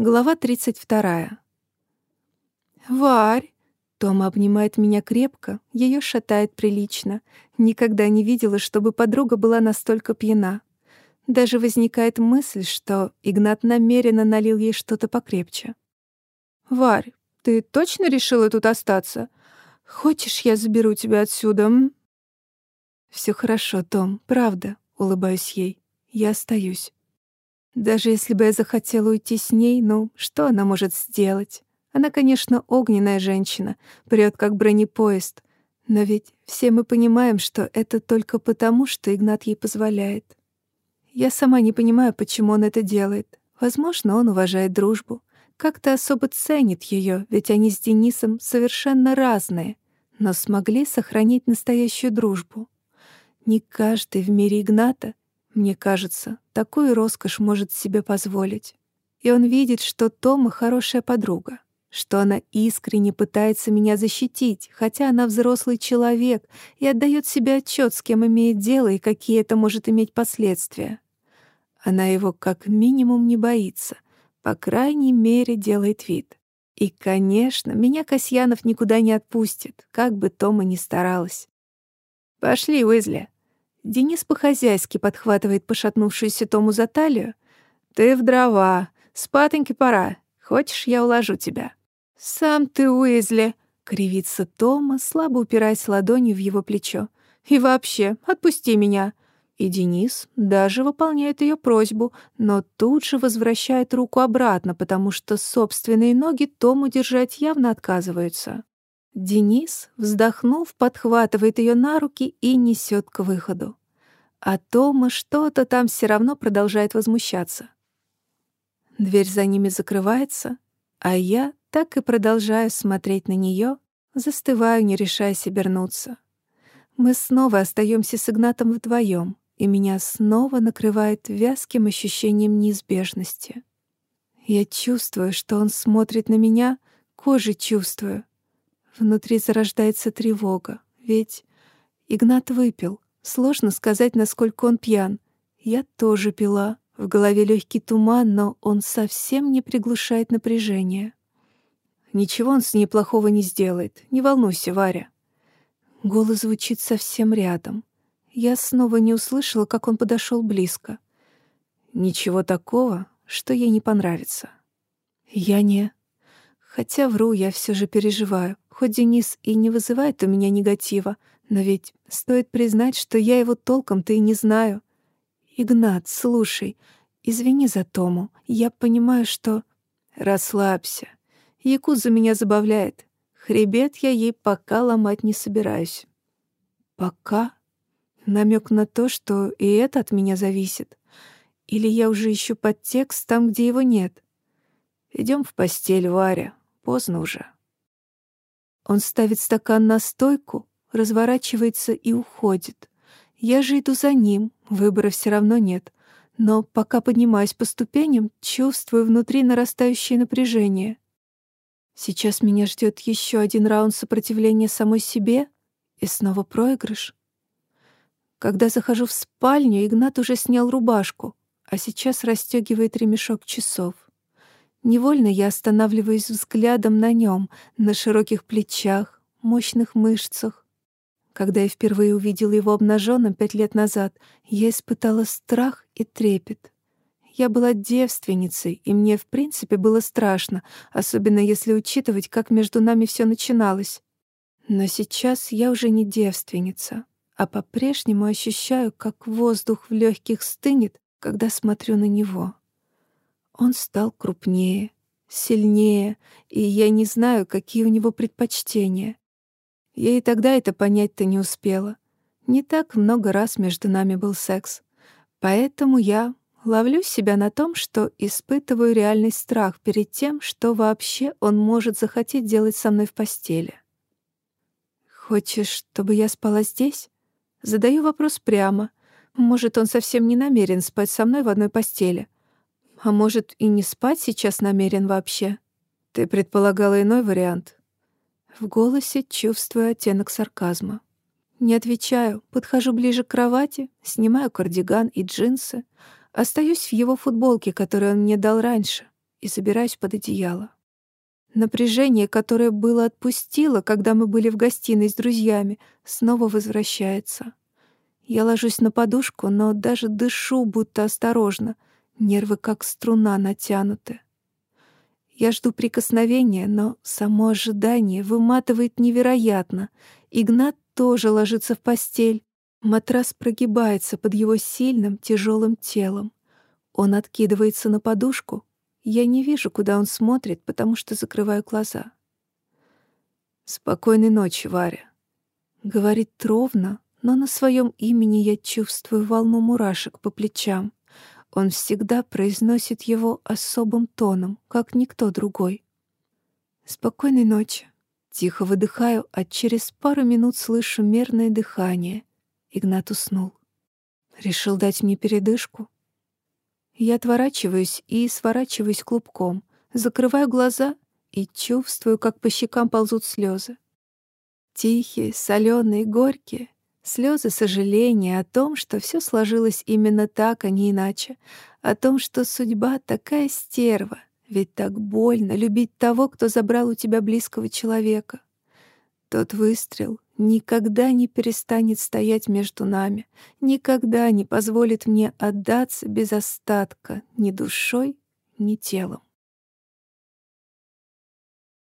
Глава 32. «Варь!» Тома обнимает меня крепко, ее шатает прилично. Никогда не видела, чтобы подруга была настолько пьяна. Даже возникает мысль, что Игнат намеренно налил ей что-то покрепче. «Варь, ты точно решила тут остаться? Хочешь, я заберу тебя отсюда, м?» «Всё хорошо, Том, правда», — улыбаюсь ей. «Я остаюсь». Даже если бы я захотела уйти с ней, ну, что она может сделать? Она, конечно, огненная женщина, прёт как бронепоезд. Но ведь все мы понимаем, что это только потому, что Игнат ей позволяет. Я сама не понимаю, почему он это делает. Возможно, он уважает дружбу. Как-то особо ценит ее, ведь они с Денисом совершенно разные, но смогли сохранить настоящую дружбу. Не каждый в мире Игната мне кажется, такую роскошь может себе позволить. И он видит, что Тома хорошая подруга, что она искренне пытается меня защитить, хотя она взрослый человек и отдает себе отчет, с кем имеет дело и какие это может иметь последствия. Она его как минимум не боится, по крайней мере делает вид. И, конечно, меня Касьянов никуда не отпустит, как бы Тома ни старалась. «Пошли, Уизли», Денис по-хозяйски подхватывает пошатнувшуюся Тому за талию. «Ты в дрова. Спатоньки пора. Хочешь, я уложу тебя?» «Сам ты, Уизли!» — кривится Тома, слабо упираясь ладонью в его плечо. «И вообще, отпусти меня!» И Денис даже выполняет ее просьбу, но тут же возвращает руку обратно, потому что собственные ноги Тому держать явно отказываются. Денис, вздохнув, подхватывает ее на руки и несет к выходу. А Тома что-то там все равно продолжает возмущаться. Дверь за ними закрывается, а я так и продолжаю смотреть на нее, застываю, не решаясь обернуться. Мы снова остаемся с Игнатом вдвоем, и меня снова накрывает вязким ощущением неизбежности. Я чувствую, что он смотрит на меня, кожей чувствую, Внутри зарождается тревога, ведь Игнат выпил. Сложно сказать, насколько он пьян. Я тоже пила. В голове легкий туман, но он совсем не приглушает напряжение. Ничего он с ней плохого не сделает. Не волнуйся, Варя. Голос звучит совсем рядом. Я снова не услышала, как он подошел близко. Ничего такого, что ей не понравится. Я не... Хотя вру, я все же переживаю. Хоть Денис и не вызывает у меня негатива, но ведь стоит признать, что я его толком-то и не знаю. Игнат, слушай, извини за Тому. Я понимаю, что... Расслабься. Якуза меня забавляет. Хребет я ей пока ломать не собираюсь. Пока? Намек на то, что и это от меня зависит. Или я уже ищу подтекст там, где его нет. Идем в постель, Варя. Поздно уже. Он ставит стакан на стойку, разворачивается и уходит. Я же иду за ним, выбора все равно нет. Но пока поднимаюсь по ступеням, чувствую внутри нарастающее напряжение. Сейчас меня ждет еще один раунд сопротивления самой себе и снова проигрыш. Когда захожу в спальню, Игнат уже снял рубашку, а сейчас расстегивает ремешок часов. Невольно я останавливаюсь взглядом на нем, на широких плечах, мощных мышцах. Когда я впервые увидела его обнаженным пять лет назад, я испытала страх и трепет. Я была девственницей, и мне, в принципе, было страшно, особенно если учитывать, как между нами все начиналось. Но сейчас я уже не девственница, а по-прежнему ощущаю, как воздух в легких стынет, когда смотрю на него. Он стал крупнее, сильнее, и я не знаю, какие у него предпочтения. Я и тогда это понять-то не успела. Не так много раз между нами был секс. Поэтому я ловлю себя на том, что испытываю реальный страх перед тем, что вообще он может захотеть делать со мной в постели. «Хочешь, чтобы я спала здесь?» Задаю вопрос прямо. Может, он совсем не намерен спать со мной в одной постели — а может, и не спать сейчас намерен вообще? Ты предполагала иной вариант?» В голосе чувствую оттенок сарказма. Не отвечаю, подхожу ближе к кровати, снимаю кардиган и джинсы, остаюсь в его футболке, которую он мне дал раньше. и забираюсь под одеяло. Напряжение, которое было отпустило, когда мы были в гостиной с друзьями, снова возвращается. Я ложусь на подушку, но даже дышу, будто осторожно. Нервы как струна натянуты. Я жду прикосновения, но само ожидание выматывает невероятно. Игнат тоже ложится в постель. Матрас прогибается под его сильным, тяжелым телом. Он откидывается на подушку. Я не вижу, куда он смотрит, потому что закрываю глаза. «Спокойной ночи, Варя», — говорит ровно, но на своем имени я чувствую волну мурашек по плечам. Он всегда произносит его особым тоном, как никто другой. «Спокойной ночи». Тихо выдыхаю, а через пару минут слышу мерное дыхание. Игнат уснул. Решил дать мне передышку. Я отворачиваюсь и сворачиваюсь клубком, закрываю глаза и чувствую, как по щекам ползут слезы. Тихие, соленые, горькие, Слезы сожаления о том, что все сложилось именно так, а не иначе. О том, что судьба такая стерва. Ведь так больно любить того, кто забрал у тебя близкого человека. Тот выстрел никогда не перестанет стоять между нами, никогда не позволит мне отдаться без остатка ни душой, ни телом.